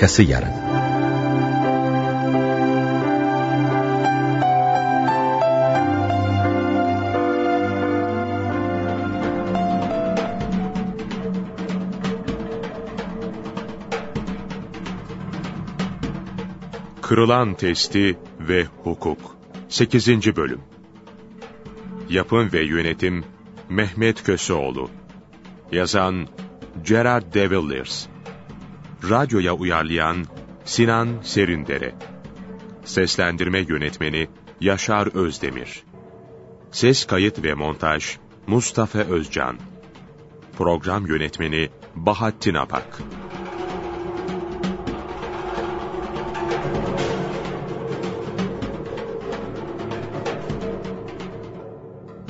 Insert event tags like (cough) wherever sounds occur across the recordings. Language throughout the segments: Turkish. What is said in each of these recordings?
Arkası yarın. Kırılan Testi ve Hukuk 8. Bölüm Yapım ve Yönetim Mehmet Köseoğlu Yazan Gerard de Villiers Radyoya uyarlayan Sinan Serindere Seslendirme Yönetmeni Yaşar Özdemir. Ses kayıt ve montaj Mustafa Özcan. Program Yönetmeni Bahattin Apak.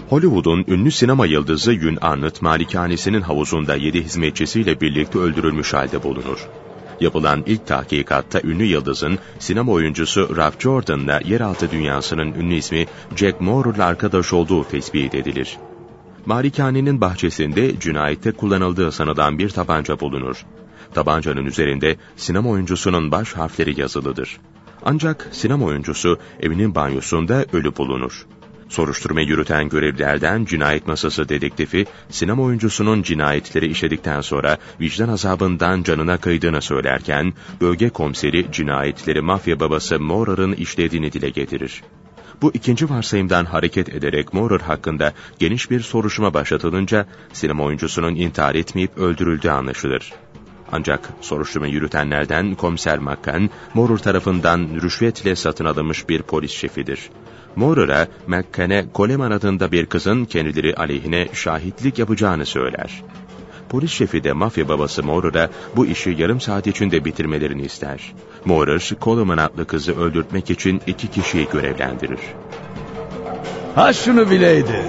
Hollywood'un ünlü sinema yıldızı Yün Arnott malikanesinin havuzunda yedi hizmetçisiyle birlikte öldürülmüş halde bulunur. Yapılan ilk tahkikatta ünlü yıldızın sinema oyuncusu Ralph Jordan'la yeraltı dünyasının ünlü ismi Jack Moore'la arkadaş olduğu tespit edilir. Malikanenin bahçesinde cinayette kullanıldığı sanılan bir tabanca bulunur. Tabancanın üzerinde sinema oyuncusunun baş harfleri yazılıdır. Ancak sinema oyuncusu evinin banyosunda ölü bulunur. Soruşturma yürüten görevlilerden cinayet masası dedektifi, sinema oyuncusunun cinayetleri işledikten sonra vicdan azabından canına kıydığını söylerken, bölge komiseri cinayetleri mafya babası Maurer'ın işlediğini dile getirir. Bu ikinci varsayımdan hareket ederek Maurer hakkında geniş bir soruşturma başlatılınca, sinema oyuncusunun intihar etmeyip öldürüldüğü anlaşılır. Ancak soruşturma yürütenlerden komiser Makkan, Maurer tarafından rüşvetle satın alınmış bir polis şefidir. Maurer'a McCann'e Coleman adında bir kızın kendileri aleyhine şahitlik yapacağını söyler. Polis şefi de mafya babası Maurer'a bu işi yarım saat içinde bitirmelerini ister. Maurer, Coleman adlı kızı öldürtmek için iki kişiyi görevlendirir. Ha şunu bileydin.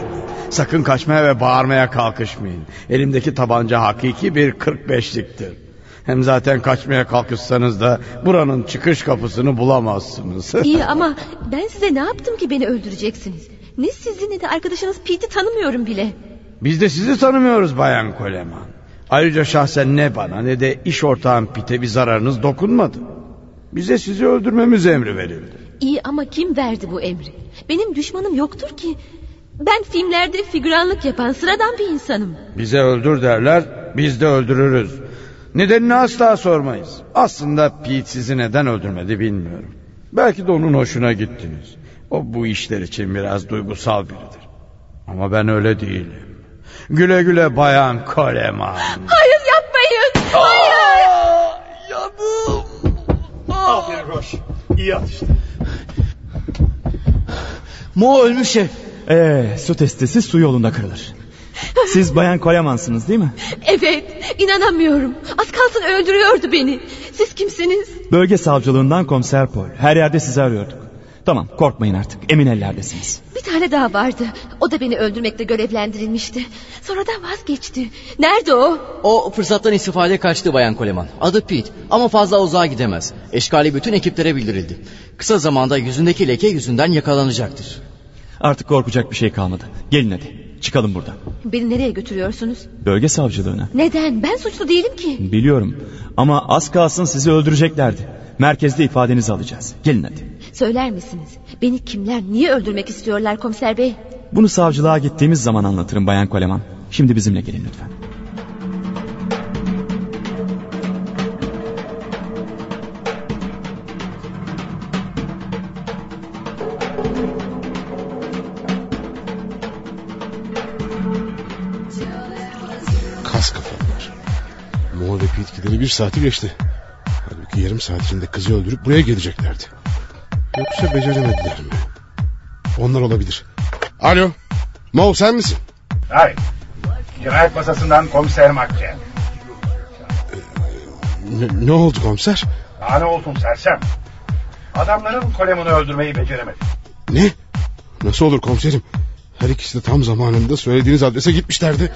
Sakın kaçmaya ve bağırmaya kalkışmayın. Elimdeki tabanca hakiki bir 45'liktir. Hem zaten kaçmaya kalkışsanız da buranın çıkış kapısını bulamazsınız. (laughs) İyi ama ben size ne yaptım ki beni öldüreceksiniz? Ne sizi ne de arkadaşınız Pete'i tanımıyorum bile. Biz de sizi tanımıyoruz Bayan Koleman. Ayrıca şahsen ne bana ne de iş ortağım Pete bir zararınız dokunmadı. Bize sizi öldürmemiz emri verildi. İyi ama kim verdi bu emri? Benim düşmanım yoktur ki. Ben filmlerde figüranlık yapan sıradan bir insanım. Bize öldür derler, biz de öldürürüz. Nedenini asla sormayız. Aslında Pete sizi neden öldürmedi bilmiyorum. Belki de onun hoşuna gittiniz. O bu işler için biraz duygusal biridir. Ama ben öyle değilim. Güle güle bayan Koleman. Hayır yapmayın. Hayır. Yanım. Aferin Roş. İyi atıştı. Mo ölmüş şef. Ee, su testisi su yolunda kırılır. Siz bayan Kolemansınız değil mi? Evet inanamıyorum. Az kalsın öldürüyordu beni. Siz kimsiniz? Bölge savcılığından komiser Paul. Her yerde sizi arıyorduk. Tamam korkmayın artık emin ellerdesiniz. Bir tane daha vardı. O da beni öldürmekle görevlendirilmişti. Sonra da vazgeçti. Nerede o? O fırsattan istifade kaçtı Bayan Coleman. Adı Pete ama fazla uzağa gidemez. Eşkali bütün ekiplere bildirildi. Kısa zamanda yüzündeki leke yüzünden yakalanacaktır. Artık korkacak bir şey kalmadı. Gelin hadi çıkalım buradan. Beni nereye götürüyorsunuz? Bölge savcılığına. Neden? Ben suçlu değilim ki. Biliyorum ama az kalsın sizi öldüreceklerdi. Merkezde ifadenizi alacağız. Gelin hadi. Söyler misiniz? Beni kimler niye öldürmek istiyorlar komiser bey? Bunu savcılığa gittiğimiz zaman anlatırım Bayan Koleman. Şimdi bizimle gelin lütfen. Ve Pete gideri bir saati geçti. Halbuki yarım saat içinde kızı öldürüp buraya geleceklerdi. Yoksa beceremediler mi? Onlar olabilir. Alo. Mo sen misin? Hayır. Cinayet masasından komiser Makçe. Ne, ne oldu komiser? Daha ne olsun sersem. Adamların Koleman'ı öldürmeyi beceremedi. Ne? Nasıl olur komiserim? Her ikisi de tam zamanında söylediğiniz adrese gitmişlerdi.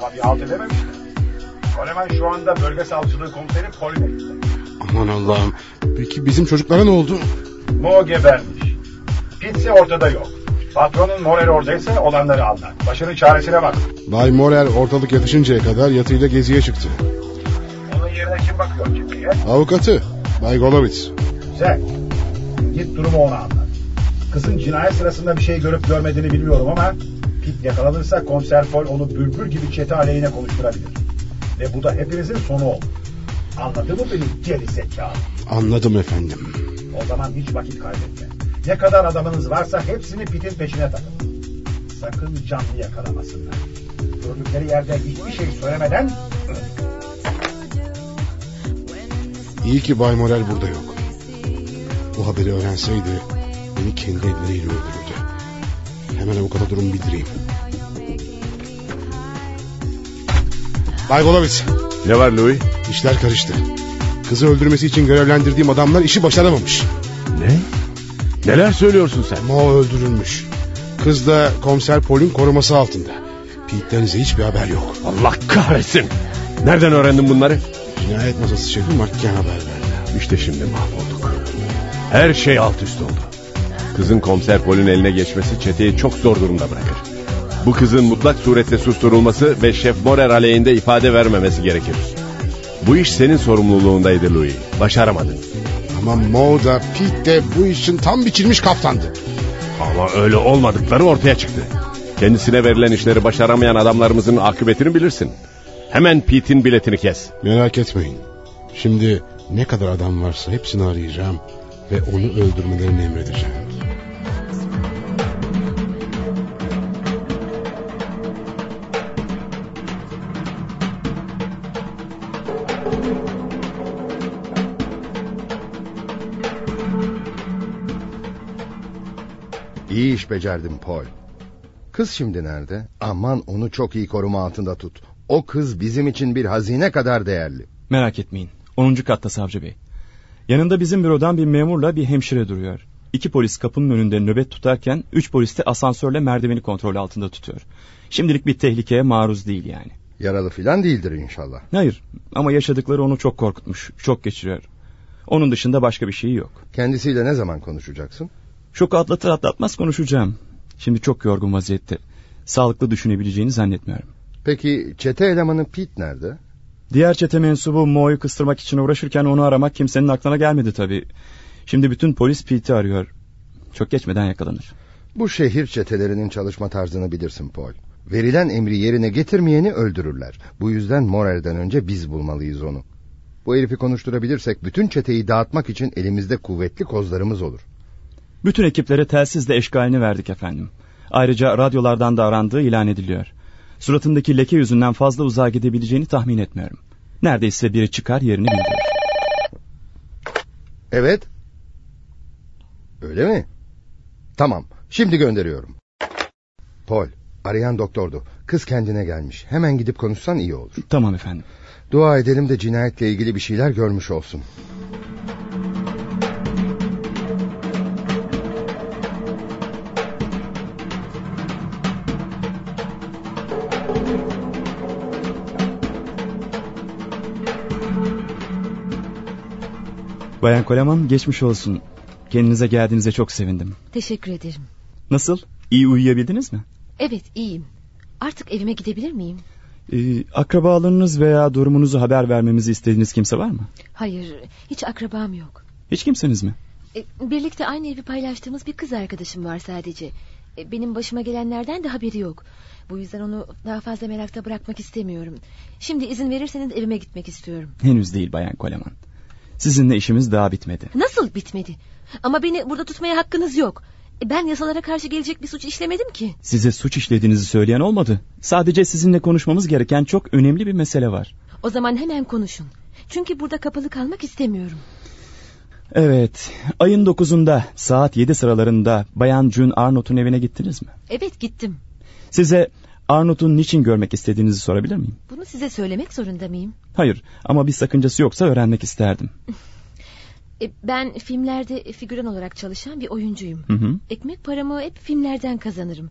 Ama bir halt edememişler. Koleman şu anda bölge savcılığı komiseri Polime'de. Aman Allah'ım. Peki bizim çocuklara ne oldu? Mo gebermiş. Pitsi ortada yok. Patronun Morel oradaysa olanları anlar. Başının çaresine bak. Bay Morel ortalık yatışıncaya kadar yatıyla geziye çıktı. Onun yerine kim bakıyor çeteye? Avukatı Bay Golovitz. Güzel. Git durumu ona anlat. Kızın cinayet sırasında bir şey görüp görmediğini bilmiyorum ama Pit yakalanırsa komiser Fol onu bülbül gibi çete aleyhine konuşturabilir. Ve bu da hepimizin sonu olur. Anladın mı beni geri zekalı? Anladım efendim. O zaman hiç vakit kaybetme. Ne kadar adamınız varsa hepsini Pit'in peşine takın. Sakın canlı yakalamasınlar. Gördükleri yerde hiçbir şey söylemeden İyi ki Bay Morel burada yok. Bu haberi öğrenseydi beni kendi elleriyle öldürürdü. Hemen avukata durumu bildireyim. Bay Golovitz, Ne var Louis? işler karıştı. Kızı öldürmesi için görevlendirdiğim adamlar işi başaramamış. Ne? Neler söylüyorsun sen? Mo öldürülmüş. Kız da komiser Paul'ün koruması altında. Pete'den ise hiçbir haber yok. Allah kahretsin. Nereden öğrendin bunları? Cinayet masası şefi Makken haber verdi. İşte şimdi mahvolduk. Her şey alt üst oldu. Kızın komiser Pol'ün eline geçmesi çeteyi çok zor durumda bırakır. Bu kızın mutlak surette susturulması ve Şef Morer aleyhinde ifade vermemesi gerekir. Bu iş senin sorumluluğundaydı Louis. Başaramadın. Ama Mo da Pete de bu işin tam biçilmiş kaftandı. Ama öyle olmadıkları ortaya çıktı. Kendisine verilen işleri başaramayan adamlarımızın akıbetini bilirsin. Hemen Pete'in biletini kes. Merak etmeyin. Şimdi ne kadar adam varsa hepsini arayacağım ve onu öldürmelerini emredeceğim. İyi iş becerdin Paul. Kız şimdi nerede? Aman onu çok iyi koruma altında tut. O kız bizim için bir hazine kadar değerli. Merak etmeyin. 10. katta savcı bey. Yanında bizim bürodan bir memurla bir hemşire duruyor. İki polis kapının önünde nöbet tutarken üç polis de asansörle merdiveni kontrol altında tutuyor. Şimdilik bir tehlikeye maruz değil yani. Yaralı filan değildir inşallah. Hayır ama yaşadıkları onu çok korkutmuş, çok geçiriyor. Onun dışında başka bir şeyi yok. Kendisiyle ne zaman konuşacaksın? Şoku atlatır atlatmaz konuşacağım. Şimdi çok yorgun vaziyette. Sağlıklı düşünebileceğini zannetmiyorum. Peki çete elemanı Pete nerede? Diğer çete mensubu Mo'yu kıstırmak için uğraşırken onu aramak kimsenin aklına gelmedi tabii. Şimdi bütün polis Pete'i arıyor. Çok geçmeden yakalanır. Bu şehir çetelerinin çalışma tarzını bilirsin Paul. Verilen emri yerine getirmeyeni öldürürler. Bu yüzden Morel'den önce biz bulmalıyız onu. Bu herifi konuşturabilirsek bütün çeteyi dağıtmak için elimizde kuvvetli kozlarımız olur. Bütün ekiplere telsizle eşgalini verdik efendim. Ayrıca radyolardan da arandığı ilan ediliyor. Suratındaki leke yüzünden fazla uzağa gidebileceğini tahmin etmiyorum. Neredeyse biri çıkar yerini bildirir. Evet. Öyle mi? Tamam. Şimdi gönderiyorum. Paul, arayan doktordu. Kız kendine gelmiş. Hemen gidip konuşsan iyi olur. Tamam efendim. Dua edelim de cinayetle ilgili bir şeyler görmüş olsun. Bayan Koleman geçmiş olsun. Kendinize geldiğinize çok sevindim. Teşekkür ederim. Nasıl? İyi uyuyabildiniz mi? Evet iyiyim. Artık evime gidebilir miyim? Ee, akrabalarınız veya durumunuzu haber vermemizi istediğiniz kimse var mı? Hayır hiç akrabam yok. Hiç kimseniz mi? E, birlikte aynı evi paylaştığımız bir kız arkadaşım var sadece. E, benim başıma gelenlerden de haberi yok. Bu yüzden onu daha fazla merakta bırakmak istemiyorum. Şimdi izin verirseniz evime gitmek istiyorum. Henüz değil Bayan Koleman. Sizinle işimiz daha bitmedi. Nasıl bitmedi? Ama beni burada tutmaya hakkınız yok. E, ben yasalara karşı gelecek bir suç işlemedim ki. Size suç işlediğinizi söyleyen olmadı. Sadece sizinle konuşmamız gereken çok önemli bir mesele var. O zaman hemen konuşun. Çünkü burada kapalı kalmak istemiyorum. Evet, ayın dokuzunda saat yedi sıralarında Bayan June Arnold'un evine gittiniz mi? Evet gittim. Size Arnold'un niçin görmek istediğinizi sorabilir miyim? Bunu size söylemek zorunda mıyım? Hayır ama bir sakıncası yoksa öğrenmek isterdim. (laughs) E, ben filmlerde figüran olarak çalışan bir oyuncuyum. Hı hı. Ekmek paramı hep filmlerden kazanırım.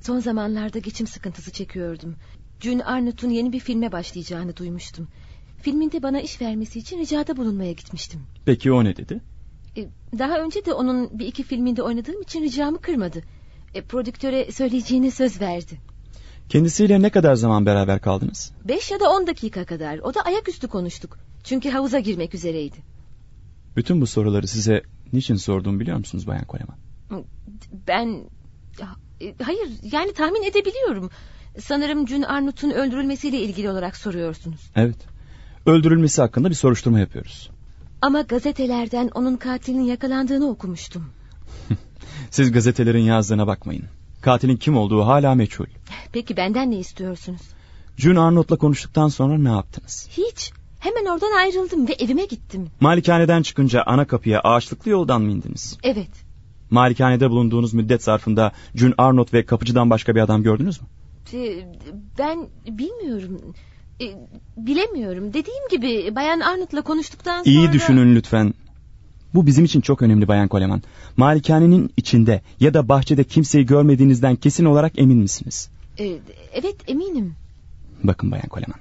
Son zamanlarda geçim sıkıntısı çekiyordum. June Arnold'un yeni bir filme başlayacağını duymuştum. Filminde bana iş vermesi için ricada bulunmaya gitmiştim. Peki o ne dedi? E, daha önce de onun bir iki filminde oynadığım için ricamı kırmadı. E, prodüktöre söyleyeceğine söz verdi. Kendisiyle ne kadar zaman beraber kaldınız? Beş ya da on dakika kadar. O da ayaküstü konuştuk. Çünkü havuza girmek üzereydi. Bütün bu soruları size niçin sorduğumu biliyor musunuz Bayan Koleman? Ben... E, hayır yani tahmin edebiliyorum. Sanırım June Arnott'un öldürülmesiyle ilgili olarak soruyorsunuz. Evet. Öldürülmesi hakkında bir soruşturma yapıyoruz. Ama gazetelerden onun katilinin yakalandığını okumuştum. (laughs) Siz gazetelerin yazdığına bakmayın. Katilin kim olduğu hala meçhul. Peki benden ne istiyorsunuz? June Arnold'la konuştuktan sonra ne yaptınız? Hiç. Hemen oradan ayrıldım ve evime gittim. Malikaneden çıkınca ana kapıya ağaçlıklı yoldan mı indiniz? Evet. Malikanede bulunduğunuz müddet zarfında June Arnold ve kapıcıdan başka bir adam gördünüz mü? Ee, ben bilmiyorum. E, bilemiyorum. Dediğim gibi Bayan Arnold'la konuştuktan sonra... İyi düşünün lütfen. Bu bizim için çok önemli Bayan Koleman. Malikanenin içinde ya da bahçede kimseyi görmediğinizden kesin olarak emin misiniz? Ee, evet eminim. Bakın Bayan Koleman.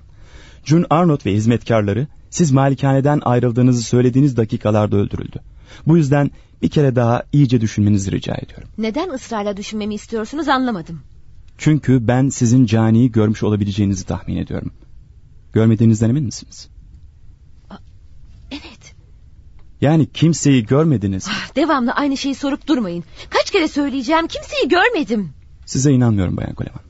June Arnold ve hizmetkarları siz malikaneden ayrıldığınızı söylediğiniz dakikalarda öldürüldü. Bu yüzden bir kere daha iyice düşünmenizi rica ediyorum. Neden ısrarla düşünmemi istiyorsunuz anlamadım. Çünkü ben sizin caniyi görmüş olabileceğinizi tahmin ediyorum. Görmediğinizden emin misiniz? Evet. Yani kimseyi görmediniz. Ah, devamlı aynı şeyi sorup durmayın. Kaç kere söyleyeceğim kimseyi görmedim. Size inanmıyorum Bayan Koleman.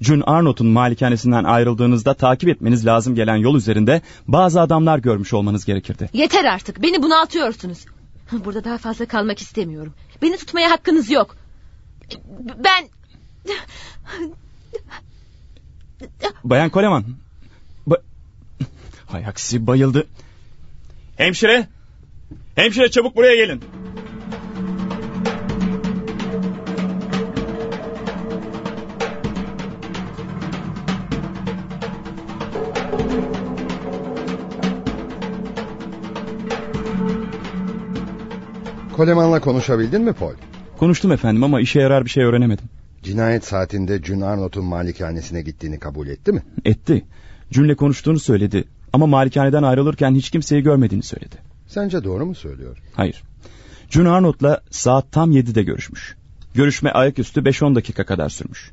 June Arnold'un malikanesinden ayrıldığınızda takip etmeniz lazım gelen yol üzerinde bazı adamlar görmüş olmanız gerekirdi. Yeter artık beni bunaltıyorsunuz. Burada daha fazla kalmak istemiyorum. Beni tutmaya hakkınız yok. Ben... Bayan Koleman. Ba Hay aksi bayıldı. Hemşire. Hemşire çabuk buraya gelin. Koleman'la konuşabildin mi Paul? Konuştum efendim ama işe yarar bir şey öğrenemedim. Cinayet saatinde June Arnold'un malikanesine gittiğini kabul etti mi? Etti. Cünle konuştuğunu söyledi. Ama malikaneden ayrılırken hiç kimseyi görmediğini söyledi. Sence doğru mu söylüyor? Hayır. June Arnold'la saat tam 7'de görüşmüş. Görüşme ayaküstü 5-10 dakika kadar sürmüş.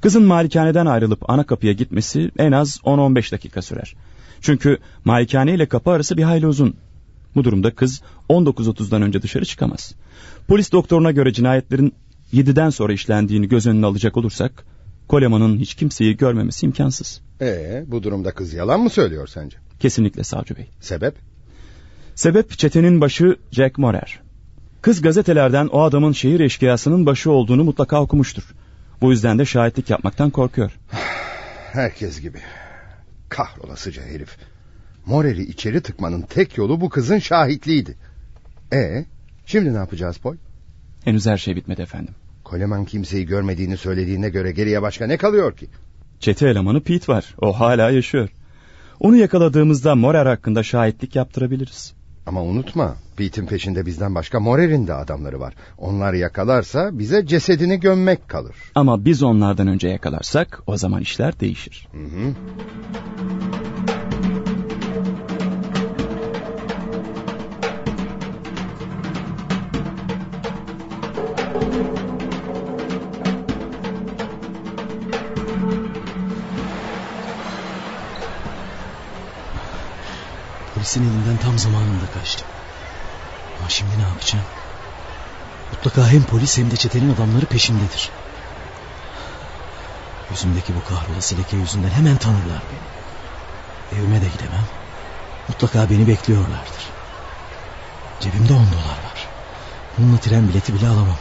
Kızın malikaneden ayrılıp ana kapıya gitmesi en az 10-15 dakika sürer. Çünkü malikane ile kapı arası bir hayli uzun. Bu durumda kız 19.30'dan önce dışarı çıkamaz. Polis doktoruna göre cinayetlerin 7'den sonra işlendiğini göz önüne alacak olursak... ...Koleman'ın hiç kimseyi görmemesi imkansız. Ee, bu durumda kız yalan mı söylüyor sence? Kesinlikle savcı bey. Sebep? Sebep çetenin başı Jack Morer. Kız gazetelerden o adamın şehir eşkıyasının başı olduğunu mutlaka okumuştur. Bu yüzden de şahitlik yapmaktan korkuyor. (sighs) Herkes gibi. Kahrolasıca herif. Morer'i içeri tıkmanın tek yolu bu kızın şahitliğiydi. E şimdi ne yapacağız Paul? Henüz her şey bitmedi efendim. Coleman kimseyi görmediğini söylediğine göre geriye başka ne kalıyor ki? Çete elemanı Pete var. O hala yaşıyor. Onu yakaladığımızda Morer hakkında şahitlik yaptırabiliriz. Ama unutma Pete'in peşinde bizden başka Morer'in de adamları var. Onlar yakalarsa bize cesedini gömmek kalır. Ama biz onlardan önce yakalarsak o zaman işler değişir. Hı hı. Polisin elinden tam zamanında kaçtım. Ama şimdi ne yapacağım? Mutlaka hem polis hem de çetenin adamları peşimdedir. Yüzümdeki bu kahrolası leke yüzünden hemen tanırlar beni. Evime de gidemem. Mutlaka beni bekliyorlardır. Cebimde on dolar var. Bununla tren bileti bile alamam.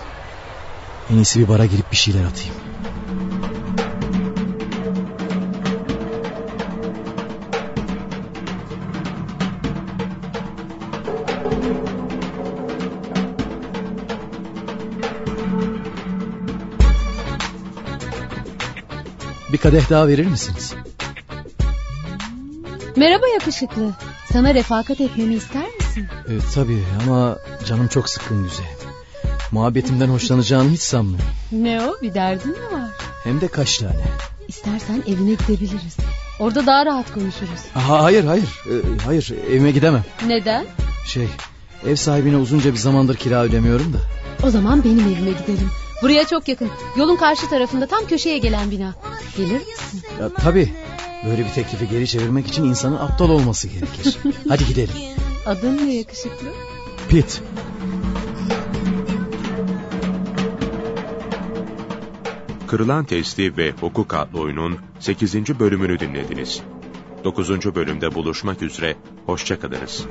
En iyisi bir bara girip bir şeyler atayım. Bir kadeh daha verir misiniz? Merhaba yakışıklı. Sana refakat etmemi ister misin? Evet tabii ama canım çok sıkkın güzel. Muhabbetimden hoşlanacağını hiç sanmıyorum. Ne o bir derdin mi var? Hem de kaç tane. İstersen evine gidebiliriz. Orada daha rahat konuşuruz. Ha, hayır hayır Ee, hayır evime gidemem. Neden? Şey ev sahibine uzunca bir zamandır kira ödemiyorum da. O zaman benim evime gidelim. Buraya çok yakın. Yolun karşı tarafında tam köşeye gelen bina. Gelir misin? Ya, tabii Böyle bir teklifi geri çevirmek için insanın aptal olması gerekir. Hadi gidelim. Adın ne yakışıklı? Pit. Kırılan Testi ve Hukuk adlı oyunun 8. bölümünü dinlediniz. 9. bölümde buluşmak üzere, hoşçakalınız.